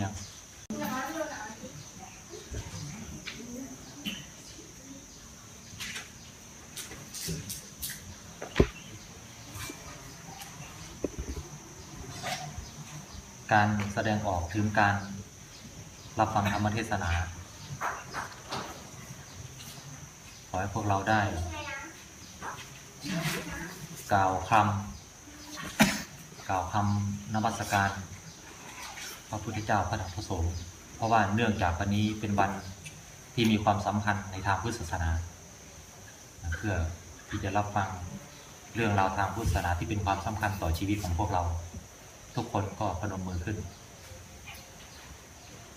การแสดงออกถึงการรับฟังธรรมเทศนา ขอให้พวกเราได้ กล่าวคำกล่าวคำนมัสการ พระพุทธเจ้าพระธรรมพระสงฆ์เพราะว่าเนื่องจากวันนี้เป็นวันที่มีความสำคัญในทางพุทธศาสนาเพื่อที่จะรับฟังเรื่องราวทางพุทธศาสนาที่เป็นความสำคัญต่อชีวิตของพวกเรา ทุกคนก็พนมมือขึ้น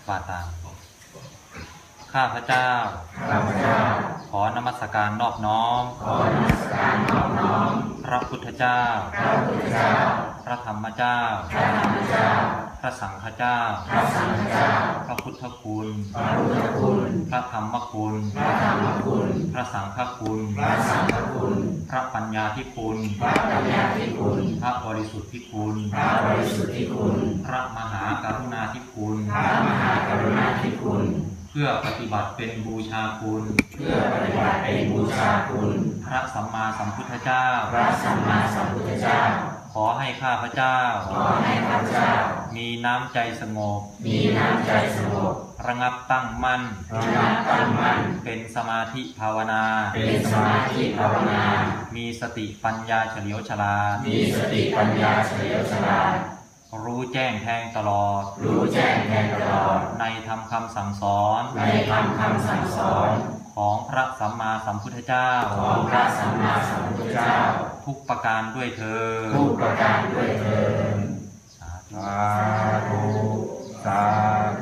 ว่าตามข้าพเจ้า ขอนมัสการนอบน้อมขอนมัสการนอมน้อมพระพุทธเจ้า พระธรรมเจ้า พระธรรมเจ้าพระสังฆเจ้า พระสังฆเจ้า พระพุทธคุณ พระพุทธคุณ พระธรรมคุณ พระธรรมคุณ พระสังฆคุณ พระสังฆคุณ พระปัญญาธิคุณ พระปัญญาธิคุณ พระบริสุทธิคุณ พระบริสุทธิคุณ พระมหากรุณาธิคุณ พระมหากรุณาธิคุณ เพื่อปฏิบัติเป็นบูชาคุณ เพื่อปฏิบัติเป็นบูชาคุณ พระสัมมาสัมพุทธเจ้า พระสัมมาสัมพุทธเจ้า ขอให้ข้าพเจ้า ขอให้ข้าพเจ้า มีน้ำใจสงบ มีน้ำใจสงบ ระงับตั้งมั่น ระงับตั้งมั่น เป็นสมาธิภาวนา เป็นสมาธิภาวนา มีสติปัญญาเฉลียวฉลาด มีสติปัญญาเฉลียวฉลาดรู้แจ้งแทงตลอด รู้แจ้งแทงตลอด ในธรรมคำสั่งสอน ในคำคำสั่งสอน ของพระสัมมาสัมพุทธเจ้า ของพระสัมมาสัมพุทธเจ้า ทุกประการด้วยเธอญทุกประการด้วยเถิดสาธุสา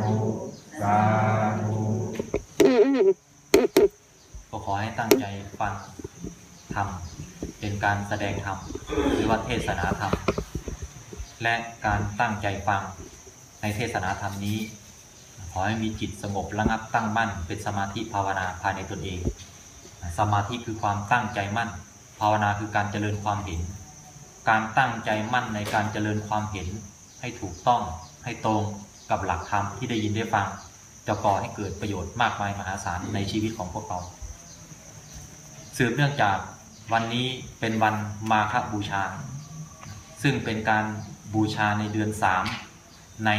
ธุ สาธุ สาธุก็ขอให้ตั้งใจฟังธรรม เป็นการแสดงธรรม หรือว่าเทศนาธรรม และการตั้งใจฟังในเทศนาธรรมนี้ ขอให้มีจิตสงบระงับตั้งมั่น เป็นสมาธิภาวนาภายในตนเอง สมาธิคือความตั้งใจมั่น ภาวนาคือการเจริญความเห็น การตั้งใจมั่นในการเจริญความเห็น ให้ถูกต้องให้ตรงกับหลักธรรมที่ได้ยินได้ฟัง จะก่อให้เกิดประโยชน์มากมายมหาศาลในชีวิตของพวกเราสืบเนื่องจากวันนี้เป็นวันมาฆบูชา ซึ่งเป็นการบูชาในเดือนสามใน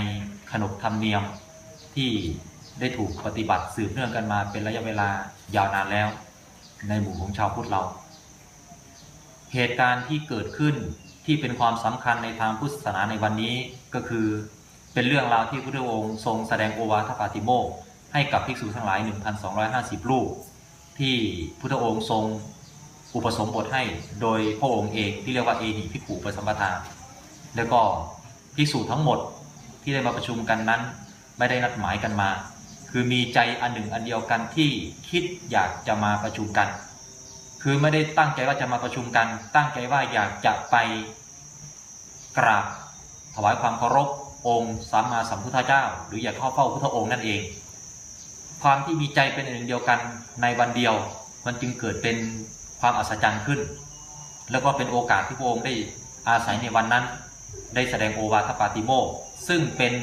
ขนบธรรมเนียมที่ได้ถูกปฏิบัติสืบเนื่องกันมาเป็นระยะเวลายาวนานแล้ว ในหมู่ของชาวพุทธเรา เหตุการณ์ที่เกิดขึ้นที่เป็นความสำคัญในทางพุทธศาสนาในวันนี้ก็คือ เป็นเรื่องราวที่พระพุทธองค์ทรงแสดงโอวาทปาติโมกให้กับภิกษุทั้งหลาย 1,250 รูป ที่พุทธองค์ทรงอุปสมบทให้โดยพระองค์เองที่เรียกว่าเอหิภิกขุปสัมปทา แล้วก็ภิกษุทั้งหมดที่ได้มาประชุมกันนั้น ไม่ได้นัดหมายกันมา คือมีใจอันหนึ่งอันเดียวกันที่คิดอยากจะมาประชุมกัน คือไม่ได้ตั้งใจว่าจะมาประชุมกัน ตั้งใจว่าอยากจะไปกราบถวายความเคารพองค์สัมมาสัมพุทธเจ้า หรืออยากเข้าเฝ้าพุทธองค์นั่นเอง ความที่มีใจเป็นอันหนึ่งเดียวกันในวันเดียว มันจึงเกิดเป็นความอัศจรรย์ขึ้น แล้วก็เป็นโอกาสที่พระองค์ได้อาศัยในวันนั้น ได้แสดงโอวาทปาติโมซึ่งเป็น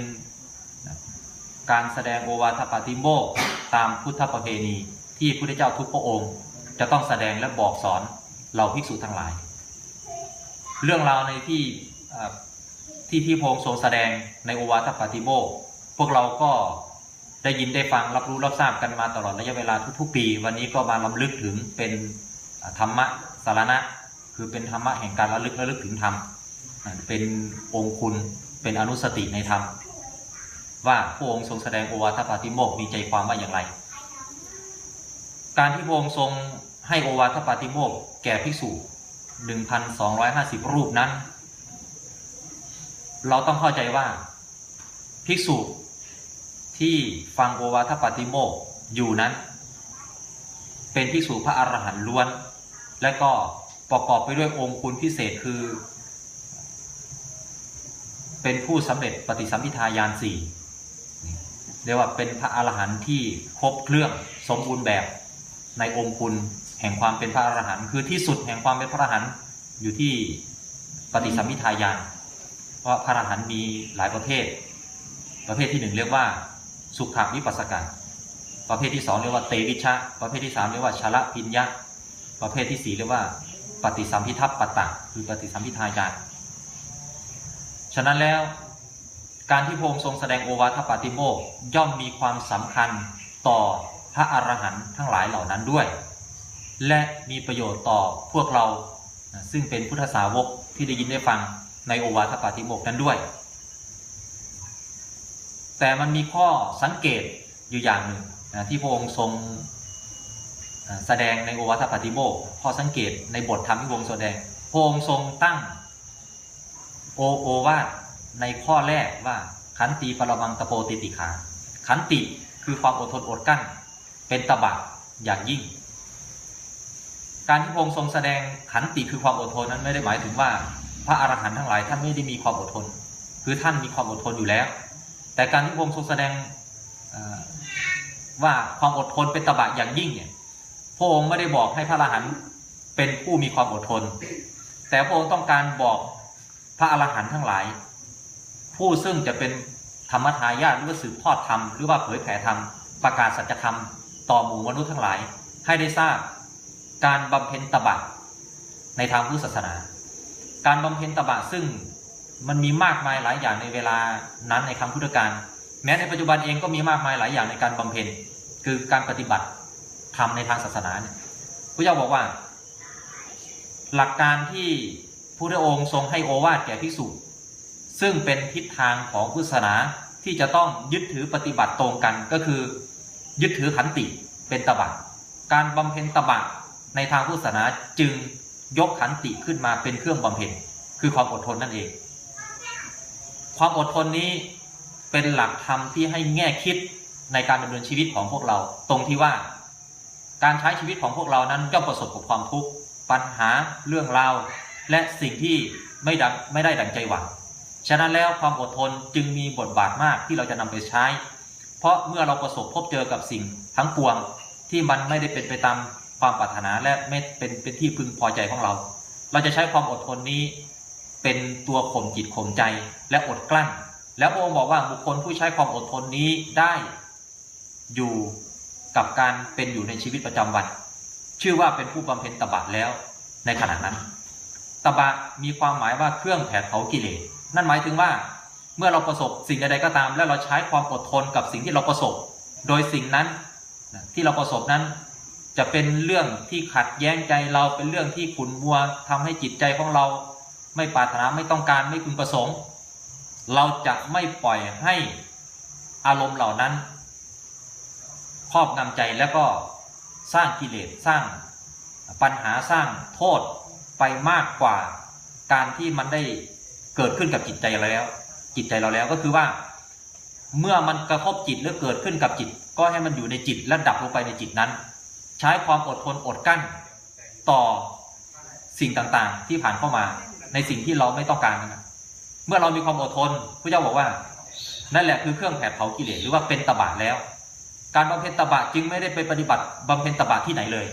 การแสดงโอวาทปาติโมตามพุทธประเพณีที่พระพุทธเจ้าทุกพระองค์ จะต้องแสดงและบอกสอนเราภิกษุทั้งหลาย เรื่องราวในที่ที่ที่พงค์ทรงแสดงในโอวาทปาติโมกพวกเราก็ได้ยินได้ฟังรับรู้รับทราบกันมาตลอดระยะเวลาทุกๆปี วันนี้ก็มาลำลึกถึงเป็นธรรมะสารณะ คือเป็นธรรมะแห่งการระลึกระลึกถึงธรรมเป็นองค์คุณเป็นอนุสติในธรรม ว่าพระองค์ทรงแสดงโอวาทปาติโมกมีใจความว่าอย่างไร การที่พระองค์ทรง ให้โอวาทปาติโมกแก่ภิกษุ 1,250 รูปนั้น เราต้องเข้าใจว่า ภิกษุ ที่ฟังโอวาทปาติโมกอยู่นั้น เป็นภิกษุพระอรหันต์ล้วน และก็ประกอบไปด้วยองค์คุณพิเศษคือ เป็นผู้สำเร็จปฏิสัมพิทายานสี่เรียกว่าเป็นพระอรหันต์ที่ครบเครื่องสมบูรณ์แบบในองค์คุณ แห่งความเป็นพระอรหันต์คือที่สุดแห่งความเป็นพระอรหันต์อยู่ที่ปฏิสัมพิทายานเพราะพระอรหันต์มีหลายประเภท ประเภทที่หนึ่งเรียกว่า สุขวิปัสสกะประเภทที่สองเรียกว่าเตวิชะ ประเภทที่สามเรียกว่าชละพิญญะ ประเภทที่สี่เรียกว่า ปฏิสัมพิทัปปตะคือปฏิสัมพิทาญาณฉะนั้นแล้วการที่พระองค์ทรงแสดงโอวาทปาติโมกย่อมมีความสำคัญต่อพระอรหันต์ทั้งหลายเหล่านั้นด้วย และมีประโยชน์ต่อพวกเรา ซึ่งเป็นพุทธสาวกที่ได้ยินได้ฟังในโอวาทปาติโมกนั้นด้วย แต่มันมีข้อสังเกตอยู่อย่างหนึ่งนะที่พระองค์ทรงแสดงในโอวาทปาติโมกข้อสังเกตในบทธรรมที่พระองค์แสดงพระองค์ทรงตั้งโอโอวาทในข้อแรกว่าขันติปรมังตะโปติติขา ขันติคือความอดทนอดกลั้น เป็นตบะอย่างยิ่ง การที่พระองค์ทรงแสดงขันติคือความอดทนนั้นไม่ได้หมายถึงว่าพระอรหันต์ทั้งหลายท่านไม่ได้มีความอดทน คือท่านมีความอดทนอยู่แล้ว แต่การที่พระองค์ทรงแสดงว่าความอดทนเป็นตบะอย่างยิ่งเนี่ยพระองค์ไม่ได้บอกให้พระอรหันต์เป็นผู้มีความอดทน แต่พระองค์ต้องการบอกพระอรหันต์ทั้งหลาย ผู้ซึ่งจะเป็นธรรมทายาทหรือว่าสืบทอดธรรมหรือว่าเผยแผ่ธรรมประกาศสัจธรรมต่อหมู่มนุษย์ทั้งหลาย ให้ได้ทราบ การบำเพ็ญตบะในทางพุทธศาสนา การบำเพ็ญตบะซึ่งมันมีมากมายหลายอย่างในเวลานั้นในครั้งพุทธกาลแม้ในปัจจุบันเองก็มีมากมายหลายอย่างในการบำเพ็ญคือการปฏิบัติธรรมในทางศาสนาเนี่ยพระเจ้าบอกว่า หลักการที่พระองค์ทรงให้โอวาทแก่ภิกษุซึ่งเป็นทิศทางของพุทธศาสนาที่จะต้องยึดถือปฏิบัติตรงกันก็คือ ยึดถือขันติเป็นตบะการบำเพ็ญตบะ ในทางพุทธศาสนาจึงยกขันติขึ้นมาเป็นเครื่องบำเพ็ญคือความอดทนนั่นเอง ความอดทนนี้เป็นหลักธรรมที่ให้แง่คิดในการดำเนินชีวิตของพวกเรา ตรงที่ว่า การใช้ชีวิตของพวกเรานั้นย่อมประสบกับความทุกข์ปัญหาเรื่องราวและสิ่งที่ไม่ดังไม่ได้ดังใจหวังฉะนั้นแล้วความอดทนจึงมีบทบาทมากที่เราจะนำไปใช้ เพราะเมื่อเราประสบพบเจอกับสิ่งทั้งปวงที่มันไม่ได้เป็นไปตาม ความปรารถนาและไม่เป็นเป็นที่พึงพอใจของเรา เราจะใช้ความอดทนนี้ เป็นตัวข่มจิตข่มใจและอดกลั้น แล้วพระองค์บอกว่าบุคคลผู้ใช้ความอดทนนี้ได้ อยู่กับการเป็นอยู่ในชีวิตประจำวัน ชื่อว่าเป็นผู้บำเพ็ญตบะแล้ว ในขณะนั้นตบะมีความหมายว่าเครื่องแผดเผากิเลสนั่นหมายถึงว่า เมื่อเราประสบสิ่งใดๆก็ตาม แล้วเราใช้ความอดทนกับสิ่งที่เราประสบ โดยสิ่งนั้นที่เราประสบนั้น จะเป็นเรื่องที่ขัดแย้งใจเราเป็นเรื่องที่ขุนมัวทำให้จิตใจของเรา ไม่ปรารถนาไม่ต้องการไม่พึงประสงค์ เราจะไม่ปล่อยให้อารมณ์เหล่านั้นครอบงำใจแล้วก็สร้างกิเลสสร้างปัญหาสร้างโทษไปมากกว่าการที่มันได้เกิดขึ้นกับจิตใจเราแล้ว จิตใจเราแล้วก็คือว่า เมื่อมันกระทบจิตหรือเกิดขึ้นกับจิต ก็ให้มันอยู่ในจิตและดับลงไปในจิตนั้น ใช้ความอดทนอดกั้นต่อสิ่งต่างๆ ที่ผ่านเข้ามาในสิ่งที่เราไม่ต้องการนะเมื่อเรามีความอดทนพระเจ้าบอกว่า นั่นแหละคือเครื่องแผดเผากิเลสหรือว่าเป็นตบะแล้ว การบำเพ็ญตบะจึงไม่ได้ไปปฏิบัติบำเพ็ญตบะที่ไหนเลย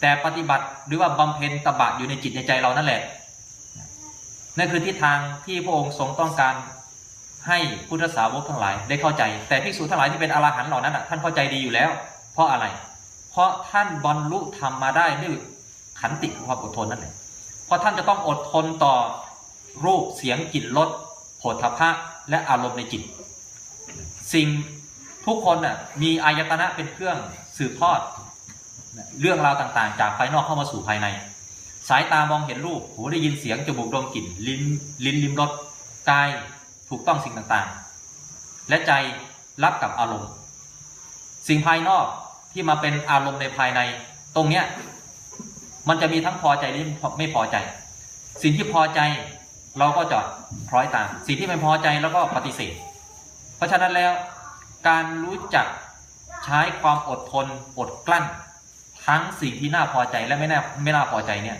แต่ปฏิบัติหรือว่าบำเพ็ญตบะอยู่ในจิตในใจเรานั่นแหละนั่นคือทิศทางที่พระองค์ทรงต้องการให้พุทธสาวกทั้งหลายได้เข้าใจ แต่ภิกษุทั้งหลายที่เป็นอรหันต์เหล่านั้นท่านเข้าใจดีอยู่แล้ว เพราะอะไร เพราะท่านบรรลุธรรมมาได้ด้วยขันติคือความอดทนนั่นแหละเพราะท่านจะต้องอดทนต่อรูปเสียงกลิ่นรสโผฏฐัพพะและอารมณ์ในจิต สิ่งทุกคนน่ะมีอายตนะเป็นเครื่องสืบทอด เรื่องราวต่างๆ จากภายนอกเข้ามาสู่ภายใน สายตามองเห็นรูปหูได้ยินเสียงจมูกดมกลิ่นลิ้นลิ้นลิ้มรสกายถูกต้องสิ่งต่างๆ และใจรับกับอารมณ์ สิ่งภายนอก ที่มาเป็นอารมณ์ในภายใน ตรงเนี้ยมันจะมีทั้งพอใจหรือไม่พอใจ สิ่งที่พอใจเราก็จะคล้อยตาม สิ่งที่ไม่พอใจเราก็ปฏิเสธ เพราะฉะนั้นแล้ว การรู้จักใช้ความอดทนอดกลั้น ทั้งสิ่งที่น่าพอใจและไม่น่าไม่น่าพอใจเนี่ย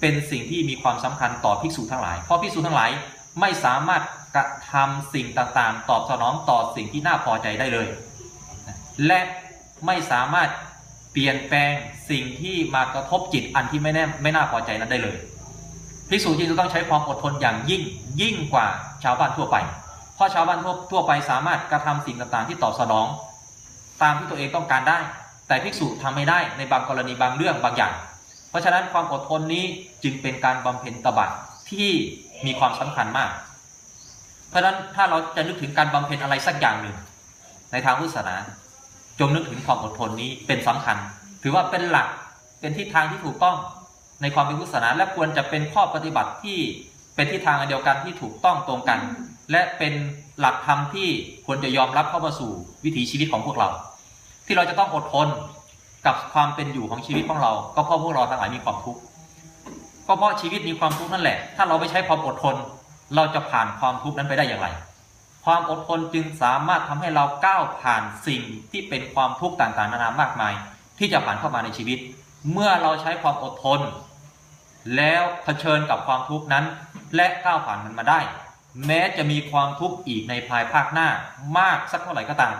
เป็นสิ่งที่มีความสำคัญต่อภิกษุทั้งหลาย เพราะภิกษุทั้งหลายไม่สามารถกระทำสิ่งต่างๆ ตอบสนองต่อสิ่งที่น่าพอใจได้เลย และ ไม่สามารถเปลี่ยนแปลงสิ่งที่มากระทบจิตอันที่ไม่แน่ไม่น่าพอใจนั้นได้เลยภิกษุจึงจะต้องใช้ความอดทนอย่างยิ่งยิ่งกว่าชาวบ้านทั่วไป เพราะชาวบ้านทั่วทั่วไปสามารถกระทำสิ่งต่างๆ ที่ตอบสนอง ตามที่ตัวเองต้องการได้ แต่ภิกษุทำไม่ได้ในบางกรณีบางเรื่องบางอย่าง เพราะฉะนั้นความอดทนนี้จึงเป็นการบำเพ็ญตบะที่มีความสำคัญมาก เพราะฉะนั้นถ้าเราจะนึกถึงการบำเพ็ญอะไรสักอย่างหนึ่ง ในทางพุทธศาสนา จงนึกถึงความอดทนนี้เป็นสำคัญ ถือว่าเป็นหลักเป็นทิศทางที่ถูกต้องในความเป็นพุทธศาสนาและควรจะเป็นข้อปฏิบัติที่เป็นทิศทางอันเดียวกันที่ถูกต้องตรงกัน และเป็นหลักธรรมที่ควรจะยอมรับเข้ามาสู่วิถีชีวิตของพวกเรา ที่เราจะต้องอดทนกับความเป็นอยู่ของชีวิตของเรา ก็เพราะพวกเราทั้งหลายมีความทุกข์ก็เพราะชีวิตมีความทุกข์นั่นแหละ ถ้าเราไม่ใช้ความอดทน เราจะผ่านความทุกข์นั้นไปได้อย่างไร ความอดทนจึงสามารถทำให้เราก้าวผ่านสิ่งที่เป็นความทุกข์ต่างๆนานามากมาย ที่จะผ่านเข้ามาในชีวิต เมื่อเราใช้ความอดทน แล้วเผชิญกับความทุกข์นั้น และก้าวผ่านมันมาได้ แม้จะมีความทุกข์อีกในภายภาคหน้ามากสักเท่าไหร่ก็ตาม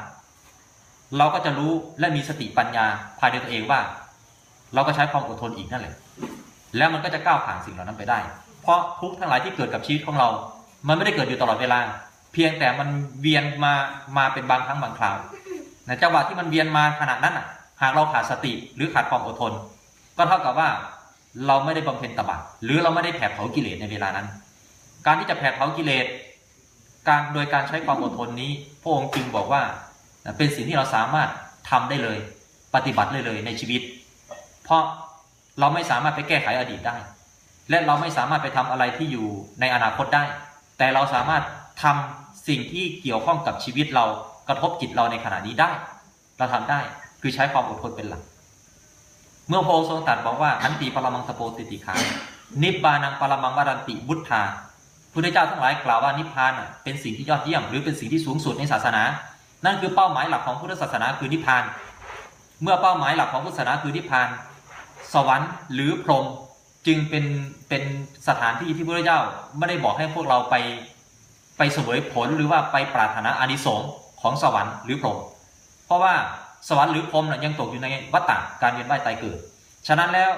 เราก็จะรู้และมีสติปัญญาภายในตัวเองว่า เราก็ใช้ความอดทนอีกนั่นแหละแล้วมันก็จะก้าวผ่านสิ่งเหล่านั้นไปได้ เพราะทุกข์ทั้งหลายที่เกิดกับชีวิตของเรา มันไม่ได้เกิดอยู่ตลอดเวลา เพียงแต่มันเวียนมามาเป็นบางครั้งบางคราวในจังหวะที่มันเวียนมาขณะนั้นอะ หากเราขาดสติหรือขาดความอดทน ก็เท่ากับว่าเราไม่ได้บำเพ็ญตบะหรือเราไม่ได้แผดเผากิเลสในเวลานั้น การที่จะแผดเผากิเลสการโดยการใช้ความอดทนนี้พระองค์จึงบอกว่าเป็นสิ่งที่เราสามารถทำได้เลย ปฏิบัติเลยเลยในชีวิต เพราะเราไม่สามารถไปแก้ไขอดีตได้ และเราไม่สามารถไปทำอะไรที่อยู่ในอนาคตได้ แต่เราสามารถทำ สิ่งที่เกี่ยวข้องกับชีวิตเรากระทบจิตเราในขณะนี้ได้ เราทำได้คือใช้ความอดทนเป็นหลัก เมื่อพระองค์ทรงตรัสบอกว่าอันติปรมังสโปติติขานิบานังปรมังวารันติบุตธาพุทธเจ้าทั้งหลายกล่าวว่านิพพานเป็นสิ่งที่ยอดเยี่ยมหรือเป็นสิ่งที่สูงสุดในศาสนา นั่นคือเป้าหมายหลักของพุทธศาสนาคือนิพพาน เมื่อเป้าหมายหลักของพุทธศาสนาคือนิพพาน สวรรค์หรือพรหมจึงเป็นเป็นสถานที่ที่พระเจ้าไม่ได้บอกให้พวกเราไป ไปเสวยผลหรือว่าไปปรารถนาอานิสงส์ของสวรรค์หรือพรหมเพราะว่าสวรรค์หรือพรหมนะยังตกอยู่ในวัฏฏะการเวียนว่ายตายเกิด ฉะนั้นแล้ว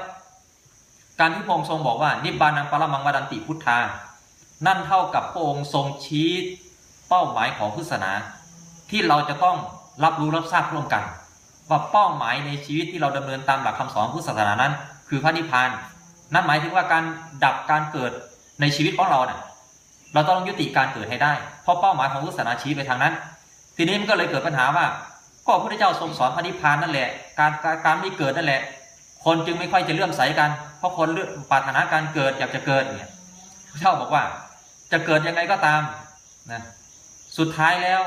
การที่พระองค์ทรงบอกว่านิบานังปรมังวดันติพุทธา นั่นเท่ากับพระองค์ทรงชี้เป้าหมายของพุทธศาสนา ที่เราจะต้องรับรู้รับทราบร่วมกัน ว่าเป้าหมายในชีวิตที่เราดำเนินตามหลักคำสอนพุทธศาสนานั้น คือพระนิพพาน นั่นหมายถึงว่าการดับการเกิดในชีวิตของเราเนี่ย เราต้องยุติการเกิดให้ได้ เพราะเป้าหมายของพุทธศาสนาชี้ไปทางนั้น ทีนี้มันก็เลยเกิดปัญหาว่า ก็พระพุทธเจ้าทรงสอนพระนิพพานนั่นแหละ การการไม่เกิดนั่นแหละ คนจึงไม่ค่อยจะเลื่อมใสกัน เพราะคนเลื่อกปรารถนาการเกิดอยากจะเกิดเนี่ยพระเจ้าบอกว่า จะเกิดยังไงก็ตามนะสุดท้ายแล้ว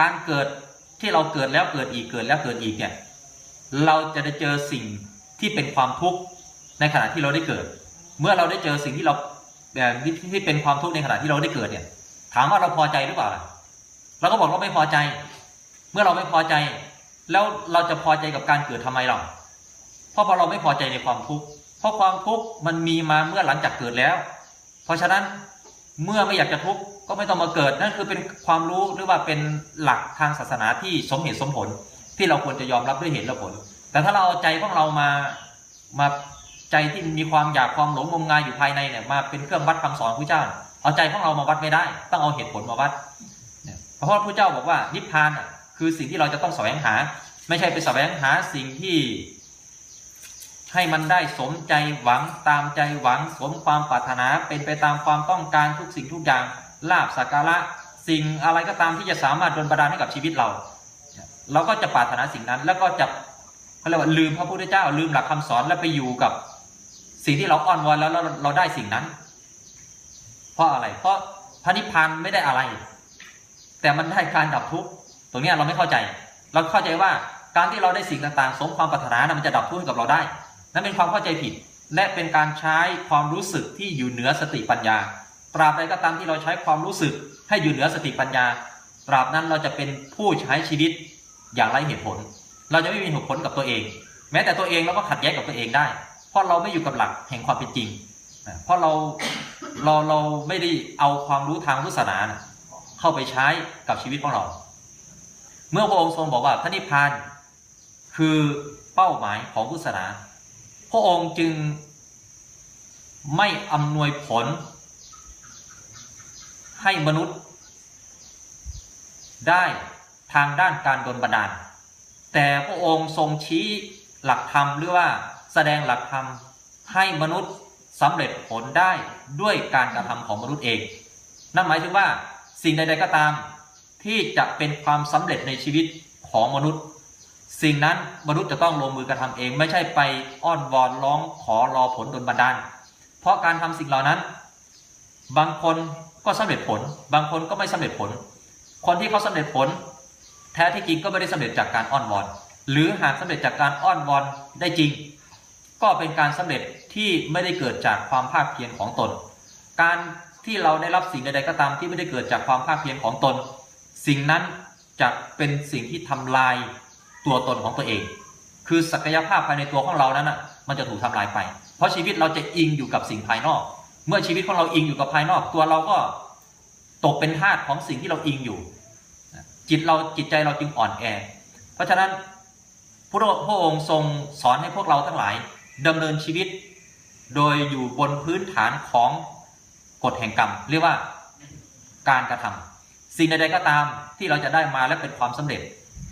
การเกิดที่เราเกิดแล้วเกิดอีกเกิดแล้วเกิดอีกเนี่ยเราจะได้เจอสิ่งที่เป็นความทุกข์ในขณะที่เราได้เกิด เมื่อเราได้เจอสิ่งที่เรา แบบที่เป็นความทุกข์ในขณะที่เราได้เกิดเนี่ย ถามว่าเราพอใจหรือเปล่าเราก็บอกเราไม่พอใจ เมื่อเราไม่พอใจ แล้วเราจะพอใจกับการเกิดทำไมเราเพราะพอเราไม่พอใจในความทุกข์เพราะความทุกข์มันมีมาเมื่อหลังจากเกิดแล้ว เพราะฉะนั้นเมื่อไม่อยากจะทุกข์ก็ไม่ต้องมาเกิดนั่นคือเป็นความรู้หรือว่าเป็นหลักทางศาสนาที่สมเหตุสมผล ที่เราควรจะยอมรับด้วยเหตุและผล แต่ถ้าเราเอาใจของเรามามา ใจที่มีความอยากความหลงงมงายอยู่ภายในเนี่ยมาเป็นเครื่องวัดคำสอนพระเจ้า เอาใจของเรามาวัดไม่ได้ ต้องเอาเหตุผลมาวัดเพราะพระเจ้าบอกว่านิพพานคือสิ่งที่เราจะต้องแสวงหา ไม่ใช่ไปแสวงหาสิ่งที่ ให้มันได้สมใจหวังตามใจหวัง สมความปรารถนาเป็นไปตามความต้องการทุกสิ่งทุกอย่างลาบสักการะสิ่งอะไรก็ตามที่จะสามารถดลบันดาลให้กับชีวิตเรา เราก็จะปรารถนาสิ่งนั้น แล้วก็จะเขาเรียกว่าลืมพระพุทธเจ้าลืมหลักคำสอนแล้วไปอยู่กับ สิ่งที่เราอ้อนวอนแล้วเราเราได้สิ่งนั้น เพราะอะไร เพราะพระนิพพานไม่ได้อะไร แต่มันได้การดับทุกข์ตรงนี้เราไม่เข้าใจ เราเข้าใจว่าการที่เราได้สิ่งต่างๆ สมความปรารถนานะมันจะดับทุกข์ให้กับเราได้ นั่นเป็นความเข้าใจผิด และเป็นการใช้ความรู้สึกที่อยู่เหนือสติปัญญา ตราบใดก็ตามที่เราใช้ความรู้สึก ให้อยู่เหนือสติปัญญา ตราบนั้นเราจะเป็นผู้ใช้ชีวิตอย่างไร้เหตุผล เราจะไม่มีเหตุผลกับตัวเอง แม้แต่ตัวเองเราก็ขัดแย้งกับตัวเองได้ เพราะเราไม่อยู่กับหลักแห่งความเป็นจริง เพราะเราเราเราไม่ได้เอาความรู้ทางพุทธศาสนาเข้าไปใช้กับชีวิตของเรา เมื่อพระองค์ทรงบอกว่าพระนิพพานคือเป้าหมายของพุทธศาสนา พระองค์จึงไม่อำนวยผล ให้มนุษย์ ได้ทางด้านการดลบันดาล แต่พระองค์ทรงชี้หลักธรรมหรือว่า แสดงหลักธรรมให้มนุษย์สำเร็จผลได้ด้วยการกระทำของมนุษย์เอง นั่นหมายถึงว่าสิ่งใดๆก็ตาม ที่จะเป็นความสำเร็จในชีวิตของมนุษย์ สิ่งนั้นมนุษย์จะต้องลงมือกระทำเอง ไม่ใช่ไปอ้อนวอนร้องขอรอผลดลบันดาล เพราะการทำสิ่งเหล่านั้น บางคนก็สำเร็จผล บางคนก็ไม่สำเร็จผล คนที่เขาสำเร็จผล แท้ที่จริงก็ไม่ได้สำเร็จจากการอ้อนวอน หรือหากสำเร็จจากการอ้อนวอนได้จริง ก็เป็นการสำเร็จที่ไม่ได้เกิดจากความภาคเพียรของตน การที่เราได้รับสิ่งใดๆก็ตามที่ไม่ได้เกิดจากความภาคเพียรของตน สิ่งนั้นจะเป็นสิ่งที่ทำลายตัวตนของตัวเอง คือศักยภาพภายในตัวของเรานั้นอะมันจะถูกทำลายไป เพราะชีวิตเราจะอิงอยู่กับสิ่งภายนอก เมื่อชีวิตของเราอิงอยู่กับภายนอก ตัวเราก็ตกเป็นทาสของสิ่งที่เราอิงอยู่ จิตเราจิตใจเราจึงอ่อนแอ เพราะฉะนั้นพระองค์ทรงสอนให้พวกเราทั้งหลาย ดำเนินชีวิต โดยอยู่บนพื้นฐานของกฎแห่งกรรม เรียกว่าการกระทำสิ่งใดก็ตามที่เราจะได้มาและเป็นความสำเร็จ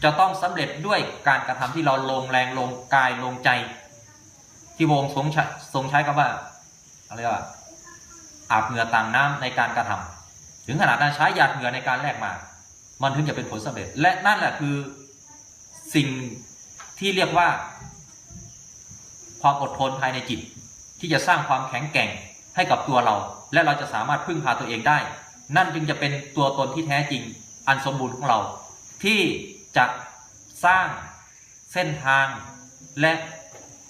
จะต้องสำเร็จด้วยการกระทำที่เราลงแรงลงกายลงใจ ที่พระองทรงใช้ทรงใช้คำว่าอะไรว่าอาบเหงื่อต่างน้ำในการกระทำถึงขนาดนั้นใช้หยาดเหงื่อในการแลกมา มันถึงจะเป็นผลสำเร็จ และนั่นแหละคือสิ่งที่เรียกว่า ความอดทนภายในจิต ที่จะสร้างความแข็งแกร่งให้กับตัวเรา และเราจะสามารถพึ่งพาตัวเองได้ นั่นจึงจะเป็นตัวตนที่แท้จริงอันสมบูรณ์ของเรา ที่จะสร้างเส้นทางและ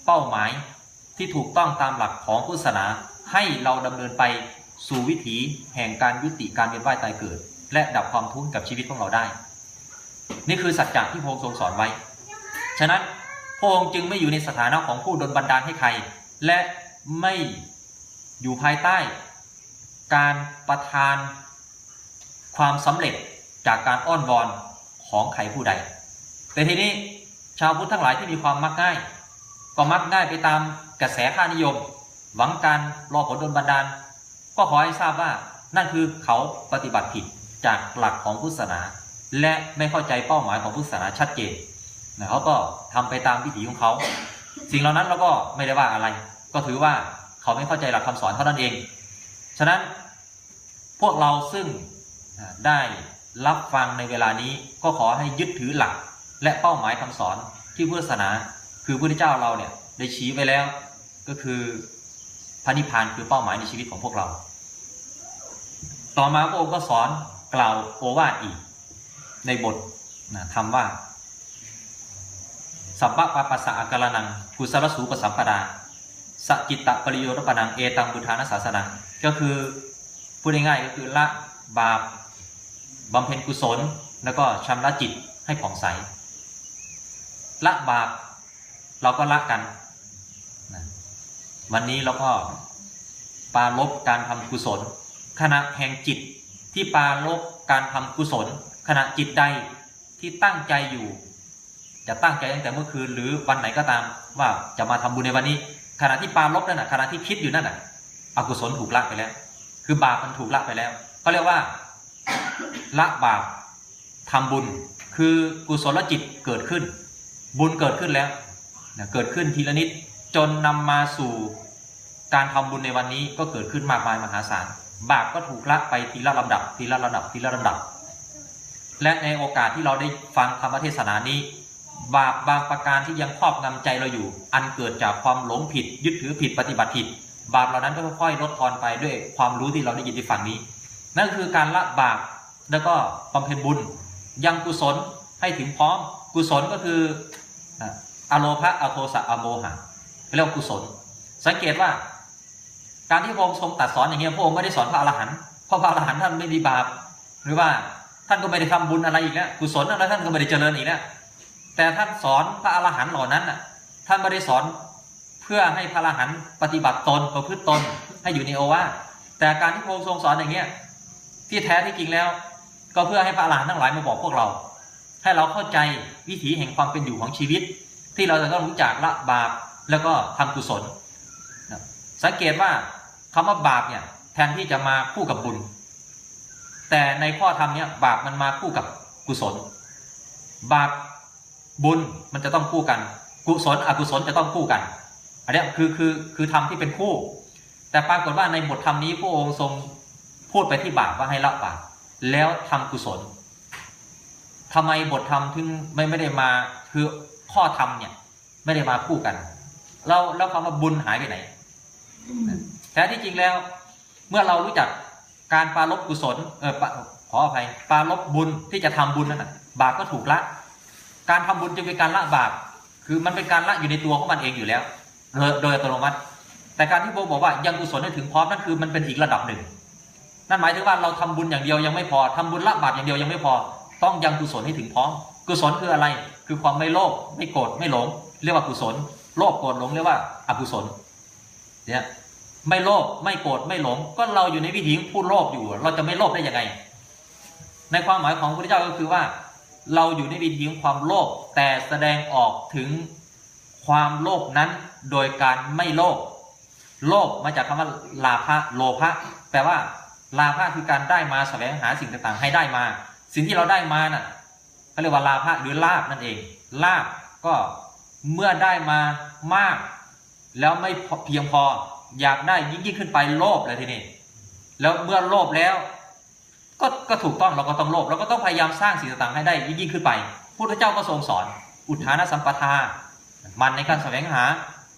เป้าหมายที่ถูกต้องตามหลักของพุทธศาสนาให้เราดำเนินไปสู่วิถีแห่งการยุติการเวียนว่ายตายเกิด และดับความทุกข์กับชีวิตของเราได้ นี่คือสัจจะที่พระองค์ทรงสอนไว้ ฉะนั้น พระองค์จึงไม่อยู่ในสถานะของผู้ดลบันดาลให้ใคร และไม่อยู่ภายใต้ การประทานความสำเร็จจากการอ้อนวอนของใครผู้ใด แต่ทีนี้ชาวพุทธทั้งหลายที่มีความมักง่าย ก็มักง่ายไปตามกระแสค่านิยม หวังการรอผลดลบันดาล ก็ขอให้ทราบว่านั่นคือเขาปฏิบัติผิดจากหลักของพุทธศาสนา และไม่เข้าใจเป้าหมายของพุทธศาสนาชัดเจน นะเขาก็ทำไปตามวิถีของเขา สิ่งเหล่านั้นเราก็ไม่ได้ว่าอะไร ก็ถือว่าเขาไม่เข้าใจหลักคำสอนเท่านั้นเอง ฉะนั้นพวกเราซึ่งได้รับฟังในเวลานี้ก็ขอให้ยึดถือหลักและเป้าหมายคำสอนที่พุทธศาสนา คือพระพุทธเจ้าเราเนี่ยได้ชี้ไว้แล้ว ก็คือพระนิพพานคือเป้าหมายในชีวิตของพวกเรา ต่อมาพระองค์ก็สอนกล่าวโอวาทอีก ในบทนะทำว่า สัพพะปะปัสสะอาการนังกุศลสูปสัมปดาสกิตตปริโยรปนังเอตังบุทานาสาสนังก็คือพูดง่ายๆก็คือละบาปบำเพ็ญกุศล แล้วก็ชำระจิตให้ผ่องใส ละบาปเราก็ละกันนะวันนี้เราก็ปาลบการทำกุศล ขณะแห่งจิตที่ปาลบการทำกุศล ขณะจิตใดที่ตั้งใจอยู่ จะตั้งใจตั้งแต่เมื่อคืน หรือวันไหนก็ตามว่าจะมาทำบุญในวันนี้ ขณะที่ปาลบนั่นน่ะขณะที่คิดอยู่นั่นน่ะอกุศลถูกละไปแล้ว คือบาปมันถูกละไปแล้วเขาเรียกว่าละบาปทำบุญ คือกุศลจิตเกิดขึ้น บุญเกิดขึ้นแล้วนะเกิดขึ้นทีละนิดจนนำมาสู่การทำบุญในวันนี้ก็เกิดขึ้นมากมายมหาศาลบาปก็ถูกละไปทีละลำดับ ทีละลำดับทีละลำดับ และในโอกาสที่เราได้ฟังธรรมเทศนานี้ บาปบางประการที่ยังครอบงำใจเราอยู่ อันเกิดจากความหลงผิด ยึดถือผิดปฏิบัติผิด บาปเหล่านั้นก็ค่อยๆลดทอนไปด้วยความรู้ที่เราได้ยินที่ฟังนี้ นั่นคือการละบาปแล้วก็บำเพ็ญบุญ ยังกุศลให้ถึงพร้อม กุศลก็คืออโลภะอโทสะอโมหะเรียกว่ากุศล สังเกตว่า การที่พระองค์ทรงตัดสอนอย่างเงี้ยพระองค์ไม่ได้สอนพระอรหันต์เพราะพระอรหันต์ท่านไม่มีบาป หรือว่าท่านก็ไม่ได้ทำบุญอะไรอีกแล้วกุศลอะไรท่านก็ไม่ได้เจริญอีกแล้ว แต่ท่านสอนพระอรหันต์เหล่านั้นน่ะท่านไม่ได้สอนเพื่อให้พระอรหันต์ปฏิบัติตนประพฤติตนให้อยู่ในโอวาทแต่การที่พระองค์ทรงสอนอย่างเงี้ยที่แท้ที่จริงแล้ว ก็เพื่อให้พระอรหันต์ทั้งหลายมาบอกพวกเรา ให้เราเข้าใจวิถีแห่งความเป็นอยู่ของชีวิต ที่เราจะต้องรู้จักละบาปแล้วก็ทำกุศลสังเกตว่าคำว่าบาปเนี่ยแทนที่จะมาคู่กับบุญ แต่ในข้อธรรมเนี่ยบาปมันมาคู่กับกุศล บาป บุญมันจะต้องคู่กัน กุศลอกุศลจะต้องคู่กัน อันนี้คือคือคือธรรมที่เป็นคู่ แต่ปรากฏว่าในบทธรรมนี้พระองค์ทรงพูดไปที่บาปว่าให้ละบาปแล้วทำกุศลทำไมบทธรรมถึงไม่ไม่ได้มาคือข้อธรรมเนี่ย ไม่ได้มาคู่กัน เราแล้วคำว่าบุญหายไปไหนแท้ที่จริงแล้ว เมื่อเรารู้จักการปารบกุศลเออขออภัยปารบบุญที่จะทำบุญนั่นนะบาปก็ถูกละ การทำบุญจึงเป็นการละบาปคือมันเป็นการละอยู่ในตัวของมันเองอยู่แล้วโดยอัตโนมัติ แต่การที่พระองค์บอกว่ายังกุศลให้ถึงพร้อมนั่นคือมันเป็นอีกระดับหนึ่ง นั่นหมายถึงว่าเราทำบุญอย่างเดียวยังไม่พอทำบุญละบาปอย่างเดียวยังไม่พอ ต้องยังกุศลให้ถึงพร้อม กุศลคืออะไร คือความไม่โลภไม่โกรธไม่หลง เรียกว่ากุศล โลภโกรธหลงเรียกว่าอกุศลเนี่ยไม่โลภไม่โกรธไม่หลง ก็เราอยู่ในวิถีพูดโลภอยู่ เราจะไม่โลภได้ยังไง ในความหมายของพระพุทธเจ้าก็คือว่า เราอยู่ในวิถีของความโลภแต่แสดงออกถึงความโลภนั้นโดยการไม่โลภโลภมาจากคำว่าลาภะโลภะแปลว่าลาภะคือการได้มาแสวงหาสิ่งต่างๆ ให้ได้มา สิ่งที่เราได้มาน่ะเขาเรียกว่าลาภะหรือลาบนั่นเองลาบก็เมื่อได้มามาก แล้วไม่เพียงพออยากได้ยิ่งยิ่งขึ้นไปโลภเลยทีนี้แล้วเมื่อโลภแล้ว ก็ก็ถูกต้องเราก็ต้องโลภเราก็ต้องพยายามสร้างสิ่งต่างๆให้ได้ยิ่งยิ่งขึ้นไปพุทธเจ้าก็ทรงสอน อุทานสัมปทา มันในการแสวงหา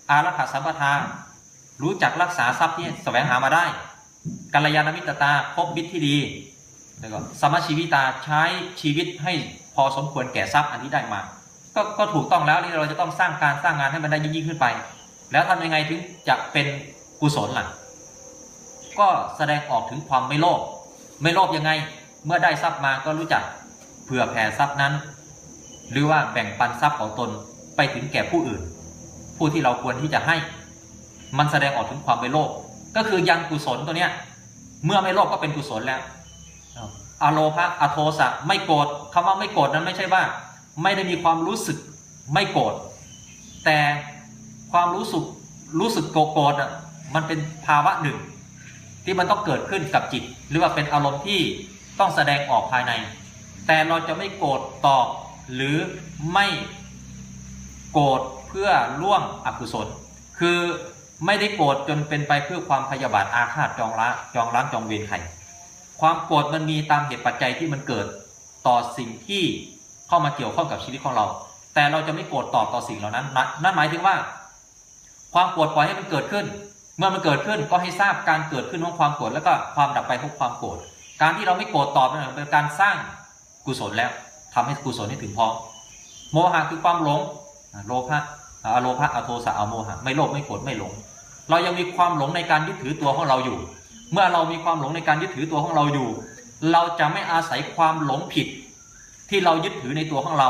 อารักขาสัมปทา รู้จักรักษาทรัพย์ที่แสวงหามาได้กัลยาณมิตรตาพบมิตรที่ดีแล้วก็สมาชีวิตาใช้ชีวิตให้พอสมควรแก่ทรัพย์อันที่ได้มา ก็ก็ถูกต้องแล้วที่เราจะต้องสร้างการสร้างงานให้มันได้ยิ่งยิ่งขึ้นไป แล้วทำยังไงถึงจะเป็นกุศลล่ะ ก็แสดงออกถึงความไม่โลภ ไม่โลภยังไง เมื่อได้ทรัพย์มาก็รู้จักเผื่อแผ่ทรัพย์นั้น หรือว่าแบ่งปันทรัพย์ของตนไปถึงแก่ผู้อื่น ผู้ที่เราควรที่จะให้ มันแสดงออกถึงความไม่โลภก็คือยังกุศลตัวเนี้ย เมื่อไม่โลภก็เป็นกุศลแล้วอโลภะอโทสะไม่โกรธคำว่าไม่โกรธนั้นไม่ใช่ว่า ไม่ได้มีความรู้สึกไม่โกรธแต่ความรู้สึกรู้สึกโกรธอะมันเป็นภาวะหนึ่ง ที่มันต้องเกิดขึ้นกับจิต หรือว่าเป็นอารมณ์ที่ต้องแสดงออกภายใน แต่เราจะไม่โกรธตอบหรือไม่โกรธเพื่อล่วงอกุศล คือไม่ได้โกรธจนเป็นไปเพื่อความพยาบาทอาฆาตจองละจองล้างจองเวรใครความโกรธมันมีตามเหตุปัจจัยที่มันเกิดต่อสิ่งที่เข้ามาเกี่ยวข้องกับชีวิตของเรา แต่เราจะไม่โกรธตอบต่อสิ่งเหล่านั้น นั่นหมายถึงว่า ความโกรธปล่อยให้มันเกิดขึ้น มื่อมันเกิดขึ้นก็ให้ทราบการเกิดขึ้นของความโกรธแล้วก็ความดับไปของความโกรธการที่เราไม่โกรธตอบนั่นเป็นการสร้างกุศลแล้วทำให้กุศลให้ถึงพร้อมโมหะคือความหลงโลภะอโลภะอโทสะอโมหะไม่โลภไม่โกรธไม่หลง เรายังมีความหลงในการยึดถือตัวของเราอยู่ เมื่อเรามีความหลงในการยึดถือตัวของเราอยู่ เราจะไม่อาศัยความหลงผิด ที่เรายึดถือในตัวของเรา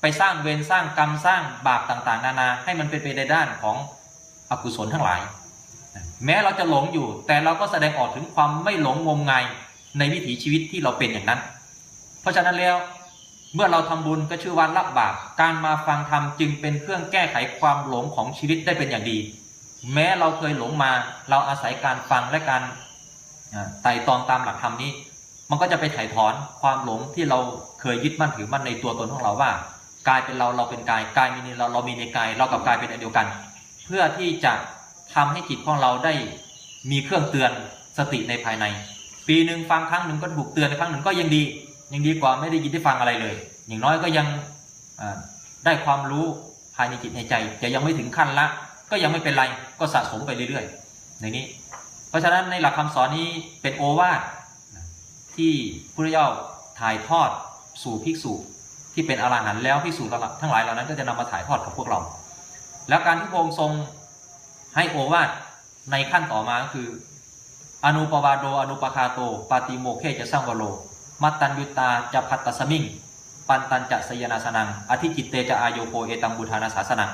ไปสร้างเวรสร้างกรรมสร้างบาปต่างๆ นานาให้มันเป็นไปในด้านของอกุศลทั้งหลาย แม้เราจะหลงอยู่ แต่เราก็แสดงออกถึงความไม่หลงงมงายในวิถีชีวิตที่เราเป็นอย่างนั้น เพราะฉะนั้นแล้วเมื่อเราทำบุญก็ชื่อว่ารับบาป การมาฟังธรรมจึงเป็นเครื่องแก้ไขความหลงของชีวิตได้เป็นอย่างดี แม้เราเคยหลงมา เราอาศัยการฟังและการไต่ตองตามหลักธรรมนี้ มันก็จะไปถ่ายถอนความหลงที่เราเคยยึดมั่นถือมั่นในตัวตนของเราว่ากายเป็นเราเราเป็นกายกายมีในเราเรามีในกาย เรากับกายเป็นอันเดียวกัน เพื่อที่จะ ทำให้จิตของเราได้มีเครื่องเตือนสติในภายใน ปีหนึ่งฟังครั้งหนึ่งก็ถูกเตือนครั้งหนึ่งก็ยังดี ยังดีกว่าไม่ได้ยินได้ฟังอะไรเลย อย่างน้อยก็ยังได้ความรู้ภายในจิตในใจ จะยังไม่ถึงขั้นละ ก็ยังไม่เป็นไรก็สะสมไปเรื่อยๆ ในนี้ เพราะฉะนั้นในหลักคำสอนนี้เป็นโอวาทที่พระเจ้าถ่ายทอดสู่ภิกษุที่เป็นอรหันต์แล้วภิกษุทั้งหลายเหล่านั้นก็จะนำมาถ่ายทอดกับพวกเรา แล้วการที่พระองค์ทรง ให้โอวาทในขั้นต่อมาก็คือ อนุปวาโดอนุปคาโต ปาติโมเคจะสร้างวโล มัตตัญยุตาจะพัตตสมิง ปันตันจะสยนาสนัง อธิจิตเตจะอายโยโคเอตังบุทานาสาสนัง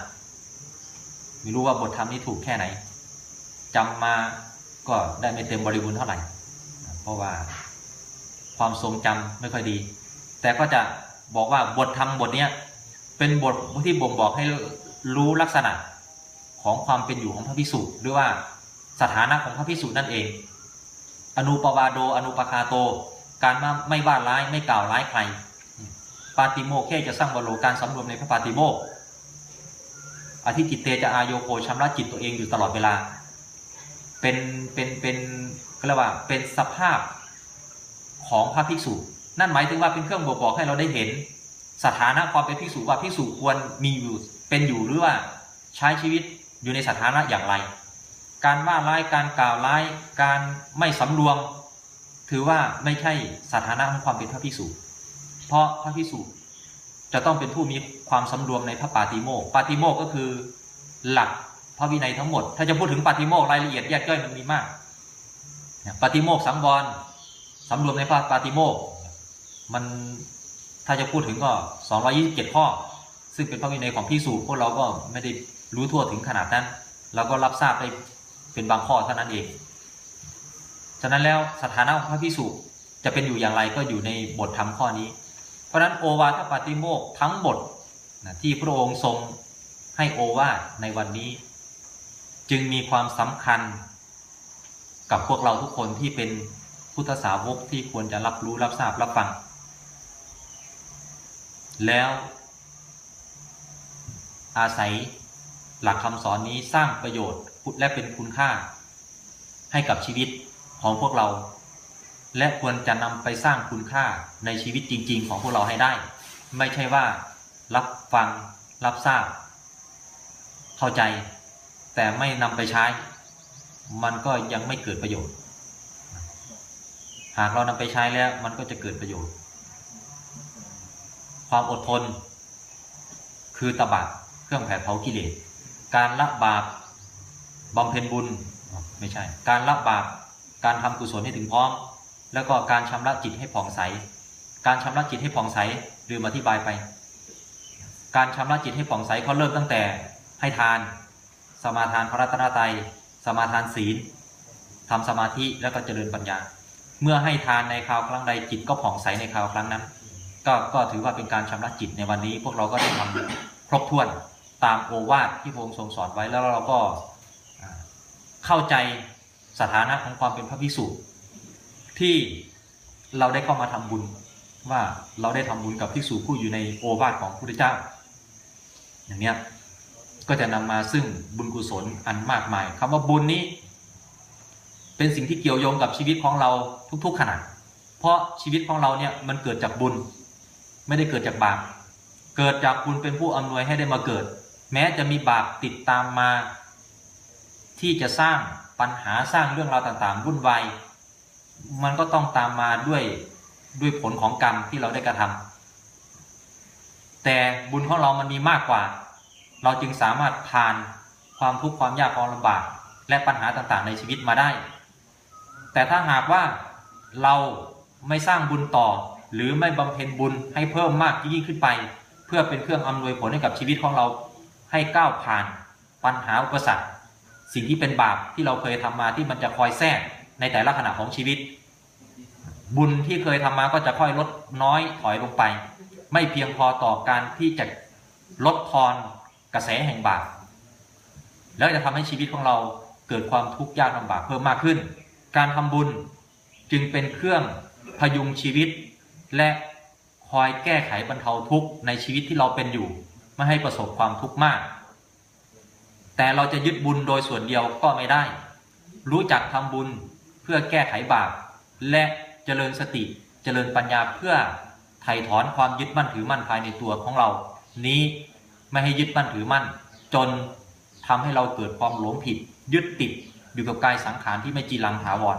ไม่รู้ว่าบทธรรมนี้ถูกแค่ไหนจำมาก็ได้ไม่เต็มบริบูรณ์เท่าไหร่ เพราะว่าความทรงจำไม่ค่อยดี แต่ก็จะบอกว่าบทธรรมบทนี้เป็นบทที่บ่งบอกให้รู้ลักษณะ ของความเป็นอยู่ของพระพิสุหรือว่าสถานะของพระพิสุนั่นเอง อนุปวาโด อนุปคาโต การไม่ว่าร้ายไม่กล่าวร้ายใคร ปาติโมแค่จะสร้างบโลการสำรวมในพระปาติโมกอธิจิตเตจะอายโยโคชำระจิตตัวเองอยู่ตลอดเวลา เป็น เป็น เป็นก็เรียกว่าเป็นสภาพของพระภิกษุ นั่นหมายถึงว่าเป็นเครื่องบอกบอกให้เราได้เห็น สถานะความเป็นภิกษุว่าภิกษุควรมีอยู่เป็นอยู่หรือว่าใช้ชีวิต อยู่ในสถานะอย่างไร การว่าร้ายการกล่าวร้าย การไม่สำรวม ถือว่าไม่ใช่สถานะของความเป็นพระภิกษุ เพราะพระภิกษุจะต้องเป็นผู้มีความสำรวมในพระปาติโมกปาติโมกก็คือหลักพระวินัยทั้งหมด ถ้าจะพูดถึงปาติโมกรายละเอียดแยกย่อยมันมีมากปาติโมกสังวรสำรวมในพระปาติโมกมันถ้าจะพูดถึงก็ 227 ข้อ ซึ่งเป็นพระวินัยของพิสูจพวกเราก็ไม่ได้ รู้ทั่วถึงขนาดนั้นเราก็รับทราบได้เป็นบางข้อเท่านั้นเอง ฉะนั้นแล้วสถานะของพระพิสุจะเป็นอยู่อย่างไรก็อยู่ในบทธรรมข้อนี้ เพราะฉะนั้นโอวาทปาติโมกทั้งหมดนะที่พระองค์ทรงให้โอวาทในวันนี้ จึงมีความสำคัญ กับพวกเราทุกคนที่เป็นพุทธสาวกที่ควรจะรับรู้รับทราบรับฟัง แล้วอาศัย หลักคำสอนนี้สร้างประโยชน์และเป็นคุณค่า ให้กับชีวิตของพวกเรา และควรจะนำไปสร้างคุณค่าในชีวิตจริง ๆ ของพวกเราให้ได้ ไม่ใช่ว่า รับฟัง รับทราบ เข้าใจ แต่ไม่นำไปใช้ มันก็ยังไม่เกิดประโยชน์ หากเรานำไปใช้แล้วมันก็จะเกิดประโยชน์ ความอดทน คือตบะเครื่องแผดเผากิเลส การละบาปบำเพ็ญบุญไม่ใช่ การละบาปการทำกุศลให้ถึงพร้อม แล้วก็การชำระจิตให้ผ่องใส การชำระจิตให้ผ่องใสลืมอธิบายไป การชำระจิตให้ผ่องใสเขาเริ่มตั้งแต่ให้ทาน สมาทานพระรัตนตรัยสมาทานศีลทำสมาธิแล้วก็เจริญปัญญา เมื่อให้ทานในคราวครั้งใดจิตก็ผ่องใสในคราวครั้งนั้น ก็ก็ถือว่าเป็นการชำระจิตในวันนี้ พวกเราก็ได้ทำครบถ้วน ตามโอวาทที่พระองค์ทรงสอนไว้แล้วเราก็เข้าใจสถานะของความเป็นพระภิกษุที่เราได้เข้ามาทำบุญว่าเราได้ทำบุญกับภิกษุผู้อยู่ในโอวาทของพระพุทธเจ้า อย่างเนี้ยก็จะนำมาซึ่งบุญกุศลอันมากมายคำว่าบุญนี้ เป็นสิ่งที่เกี่ยวโยงกับชีวิตของเราทุก ๆขณะเพราะชีวิตของเราเนี่ยมันเกิดจากบุญ ไม่ได้เกิดจากบาปเกิดจากบุญเป็นผู้อำนวยให้ได้มาเกิด แม้จะมีบาปติดตามมา ที่จะสร้างปัญหาสร้างเรื่องราวต่างๆวุ่นวายมันก็ต้องตามมาด้วยด้วยผลของกรรมที่เราได้กระทำแต่บุญของเรามันมีมากกว่า เราจึงสามารถผ่านความทุกข์ความยากความลำบากและปัญหาต่างๆ ในชีวิตมาได้ แต่ถ้าหากว่าเราไม่สร้างบุญต่อ หรือไม่บำเพ็ญบุญให้เพิ่มมากยิ่งขึ้นไป เพื่อเป็นเครื่องอำนวยผลให้กับชีวิตของเรา ให้ก้าวผ่านปัญหาอุปสรรค สิ่งที่เป็นบาปที่เราเคยทำมาที่มันจะคอยแทรกในแต่ละขณะของชีวิต บุญที่เคยทำมาก็จะค่อยลดน้อยถอยลงไป ไม่เพียงพอต่อการที่จะลดทอนกระแสแห่งบาปแล้วจะทำให้ชีวิตของเราเกิดความทุกข์ยากลำบากเพิ่มมากขึ้น การทำบุญจึงเป็นเครื่องพยุงชีวิต และคอยแก้ไขบรรเทาทุกข์ในชีวิตที่เราเป็นอยู่ ไม่ให้ประสบความทุกข์มาก แต่เราจะยึดบุญโดยส่วนเดียวก็ไม่ได้ รู้จักทำบุญเพื่อแก้ไขบาปและเจริญสติเจริญปัญญาเพื่อไถ่ถอนความยึดมั่นถือมั่นภายในตัวของเรา นี้ไม่ให้ยึดมั่นถือมั่น จนทำให้เราเกิดความหลงผิด ยึดติดอยู่กับกายสังขารที่ไม่จีรังถาวร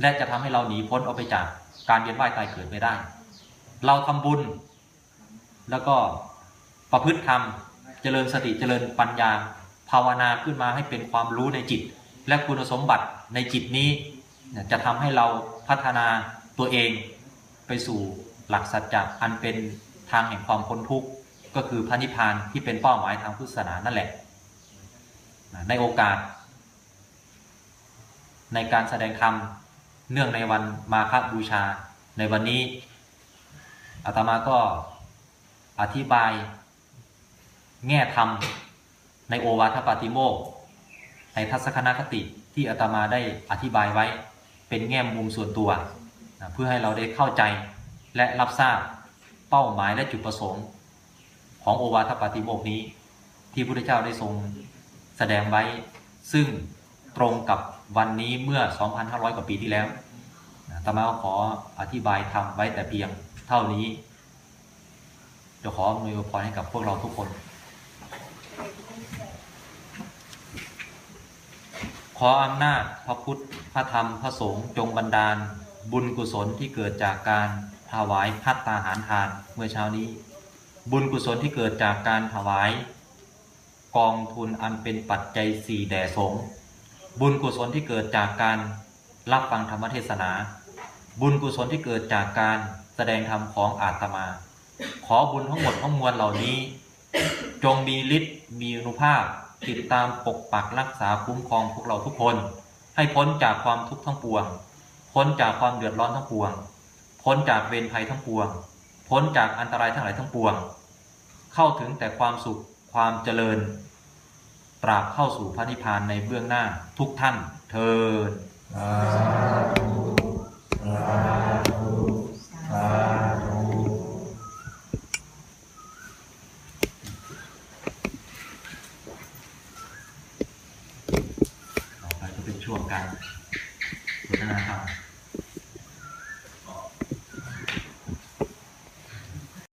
และจะทำให้เราหนีพ้นออกไปจากการเวียนว่ายตายเกิดไม่ได้ เราทำบุญ แล้วก็ ประพฤติธรรม เจริญสติเจริญปัญญา ภาวนาขึ้นมาให้เป็นความรู้ในจิต และคุณสมบัติในจิตนี้จะทำให้เราพัฒนาตัวเองไปสู่หลักสัจจะอันเป็นทางแห่งความพ้นทุกข์ก็คือพระนิพพานที่เป็นเป้าหมายทางพุทธศาสนานั่นแหละ ในโอกาส ในการแสดงธรรมเนื่องในวันมาฆบูชาในวันนี้อาตมาก็อธิบาย แง่ธรรมในโอวาทปาติโมกในทัศนคติที่อาตมาได้อธิบายไว้ เป็นแง่มุมส่วนตัวนะเพื่อให้เราได้เข้าใจและรับทราบเป้าหมายและจุดประสงค์ ของโอวาทปาติโมกนี้ ที่พระพุทธเจ้าได้ทรงแสดงไว้ ซึ่งตรงกับวันนี้เมื่อ 2,500 กว่าปีที่แล้วอาตมาขออธิบายทำไว้แต่เพียงเท่านี้จะขออำนวยอวยพรให้กับพวกเราทุกคน ขออำนาจพระพุทธ พระธรรม พระสงฆ์จงบันดาล บุญกุศลที่เกิดจากการถวายพัตตาหารทานเมื่อเช้านี้ บุญกุศลที่เกิดจากการถวาย กองทุนอันเป็นปัจจัยสี่แด่สงฆ์บุญกุศลที่เกิดจากการรับฟังธรรมเทศนา บุญกุศลที่เกิดจากการแสดงธรรมของอาตมา ขอบุญทั้งหมดทั้งมวลเหล่านี้ จงมีฤทธิ์มีอนุภาพ ติดตามปกปักรักษาคุ้มครองพวกเราทุกคน ให้พ้นจากความทุกข์ทั้งปวง พ้นจากความเดือดร้อนทั้งปวง พ้นจากเวรภัยทั้งปวง พ้นจากอันตรายทั้งหลายทั้งปวง เข้าถึงแต่ความสุขความเจริญ ตราบเข้าสู่พระนิพพานในเบื้องหน้าทุกท่านเทิน สาธุสาธุสาธุ